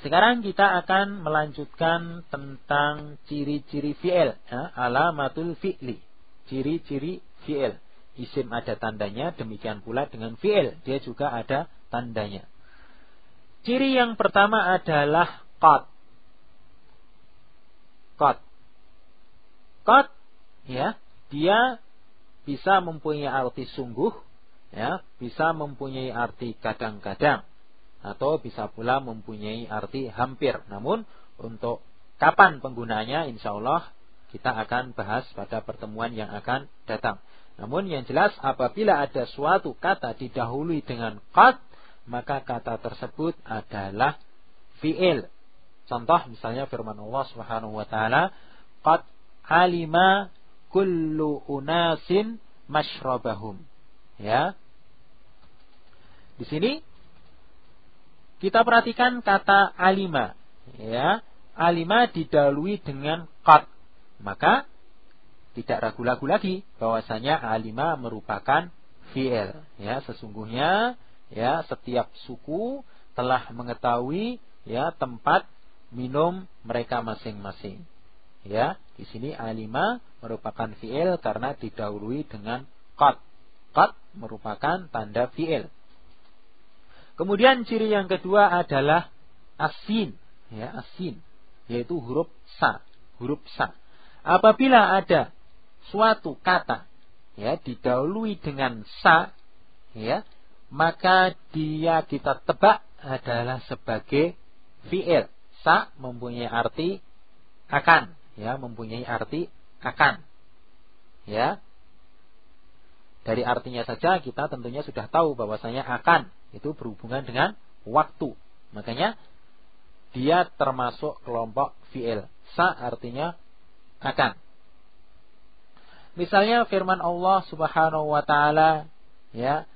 Sekarang kita akan melanjutkan tentang ciri-ciri fi'il, ya, alamatul fi'li. Ciri-ciri fi'il. Isim ada tandanya, demikian pula dengan fi'il, dia juga ada tandanya. Ciri yang pertama adalah qad. Qad. Qad ya, dia bisa mempunyai arti sungguh, ya, bisa mempunyai arti kadang-kadang atau bisa pula mempunyai arti hampir. Namun untuk kapan penggunaannya insya Allah kita akan bahas pada pertemuan yang akan datang. Namun yang jelas apabila ada suatu kata didahului dengan qad maka kata tersebut adalah fi'il. Contoh misalnya firman Allah Subhanahu wa taala qad alima kullu unasin mashrabahum. Ya. Di sini kita perhatikan kata alima. Ya, alima didahului dengan qad. Maka tidak ragu-ragu lagi bahwasanya alima merupakan fi'il. Ya, sesungguhnya ya setiap suku telah mengetahui ya tempat minum mereka masing-masing. Ya, di sini alima merupakan fi'il karena didahului dengan qad. Qad merupakan tanda fi'il. Kemudian ciri yang kedua adalah asin, ya asin, yaitu huruf sa, huruf sa. Apabila ada suatu kata ya didahului dengan sa, ya maka dia kita tebak adalah sebagai fiil. Sa mempunyai arti akan, ya mempunyai arti akan, ya. Dari artinya saja kita tentunya sudah tahu bahwasanya akan itu berhubungan dengan waktu. Makanya dia termasuk kelompok fi'il. Sa artinya akan. Misalnya firman Allah Subhanahu wa taala ya,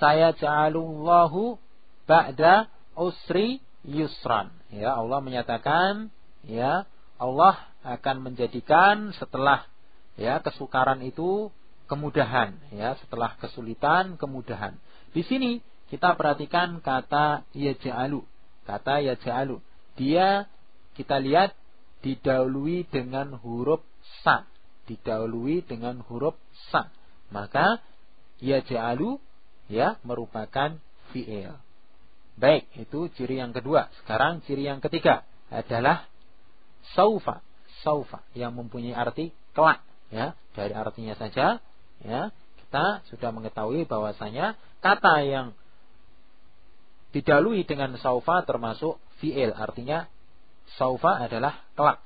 saya ja'alullahu ba'da usri yusran. Ya, Allah menyatakan ya, Allah akan menjadikan setelah ya kesukaran itu kemudahan ya, setelah kesulitan kemudahan. Di sini kita perhatikan kata yaj'alu. Kata yaj'alu. Dia kita lihat didahului dengan huruf sa. Didahului dengan huruf sa. Maka yaj'alu ya merupakan fi'il. Baik, itu ciri yang kedua. Sekarang ciri yang ketiga adalah saufa. Saufa yang mempunyai arti kelak ya. Dari artinya saja ya kita sudah mengetahui bahwasanya kata yang didalui dengan saufa termasuk fi'il artinya saufa adalah kelak.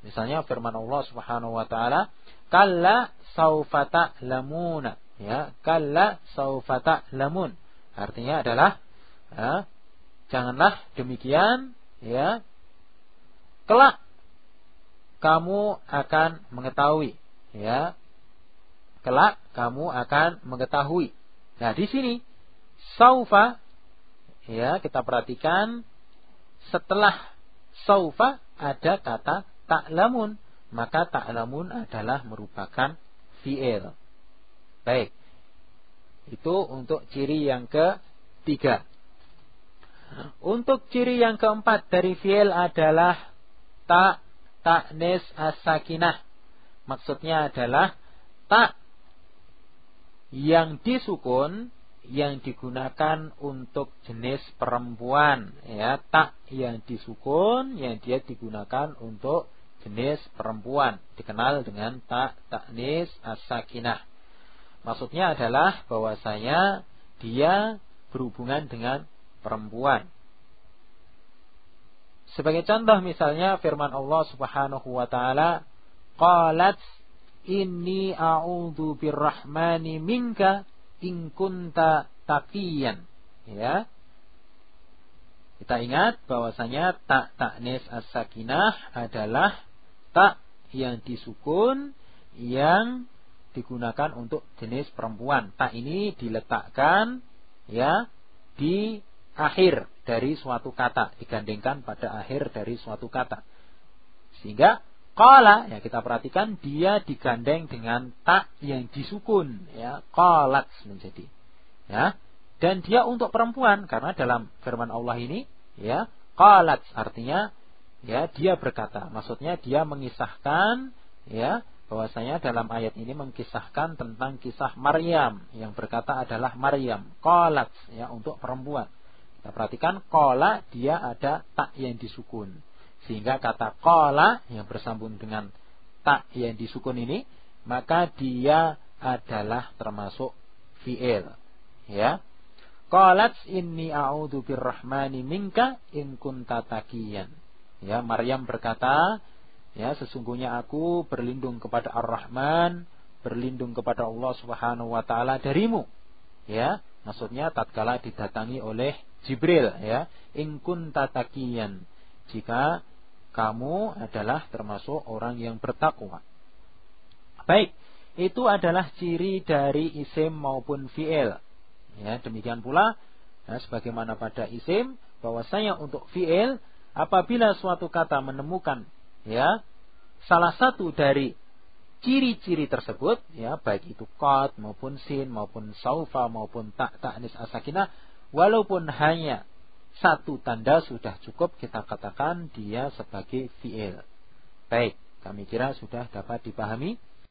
Misalnya firman Allah Subhanahu wa taala kalla saufa ta'lamuna. Ya kalla saufa ta'lamun. Artinya adalah ya, janganlah demikian ya kelak kamu akan mengetahui ya kelak kamu akan mengetahui. Nah di sini saufa ya kita perhatikan setelah saufa ada kata ta'lamun maka ta'lamun adalah merupakan fi'il. Baik. Itu untuk ciri yang ketiga. Untuk ciri yang keempat dari fi'il adalah ta ta'nis as-sakinah. Maksudnya adalah tak yang disukun yang digunakan untuk jenis perempuan ya. Tak yang disukun yang dia digunakan untuk jenis perempuan. Dikenal dengan tak taknis as-sakinah. Maksudnya adalah bahwasanya dia berhubungan dengan perempuan. Sebagai contoh misalnya firman Allah Subhanahu wa taala qalat inni a'udzu birrahmani minka in kunta taqiyan ya kita ingat bahwasanya tak taknis as-sakinah adalah tak yang disukun yang digunakan untuk jenis perempuan. Tak ini diletakkan ya di akhir dari suatu kata, digandengkan pada akhir dari suatu kata. Sehingga Qala ya kita perhatikan dia digandeng dengan tak yang disukun ya. Qalat menjadi ya. Dan dia untuk perempuan karena dalam firman Allah ini ya qalat artinya ya dia berkata. Maksudnya dia mengisahkan ya bahwasanya dalam ayat ini mengisahkan tentang kisah Maryam. Yang berkata adalah Maryam. Qalat ya untuk perempuan. Kita perhatikan qala dia ada tak yang disukun sehingga kata qala yang bersambung dengan tak yang disukun ini maka dia adalah termasuk fi'il ya qalat inni a'udzu birrahmani minka in kunta taqiyan ya Maryam berkata Ya, sesungguhnya aku berlindung kepada Ar-Rahman, berlindung kepada Allah Subhanahu wa taala darimu. Ya, maksudnya tatkala didatangi oleh Jibril ya, in kunta. Jika kamu adalah termasuk orang yang bertakwa. Baik, itu adalah ciri dari isim maupun fi'il. Ya, demikian pula ya, sebagaimana pada isim bahwasanya untuk fi'il apabila suatu kata menemukan ya salah satu dari ciri-ciri tersebut ya baik itu qad maupun sin maupun saufa maupun tak taknis asakina walaupun hanya satu tanda sudah cukup kita katakan dia sebagai fi'il. Baik, kami kira sudah dapat dipahami.